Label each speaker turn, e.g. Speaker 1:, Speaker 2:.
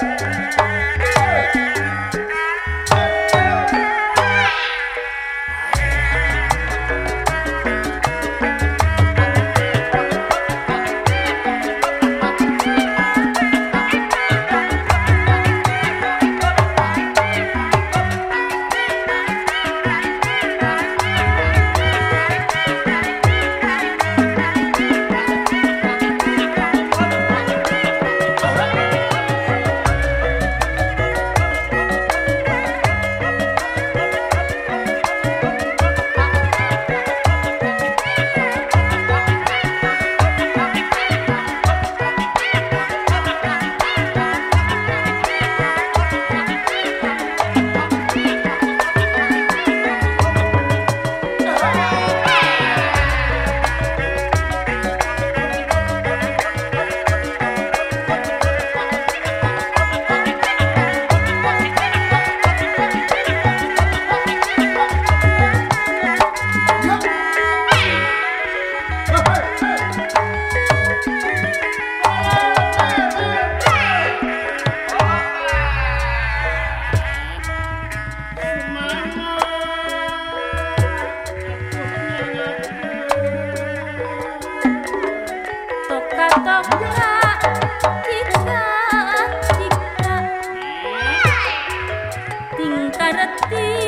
Speaker 1: Thank you. Bharti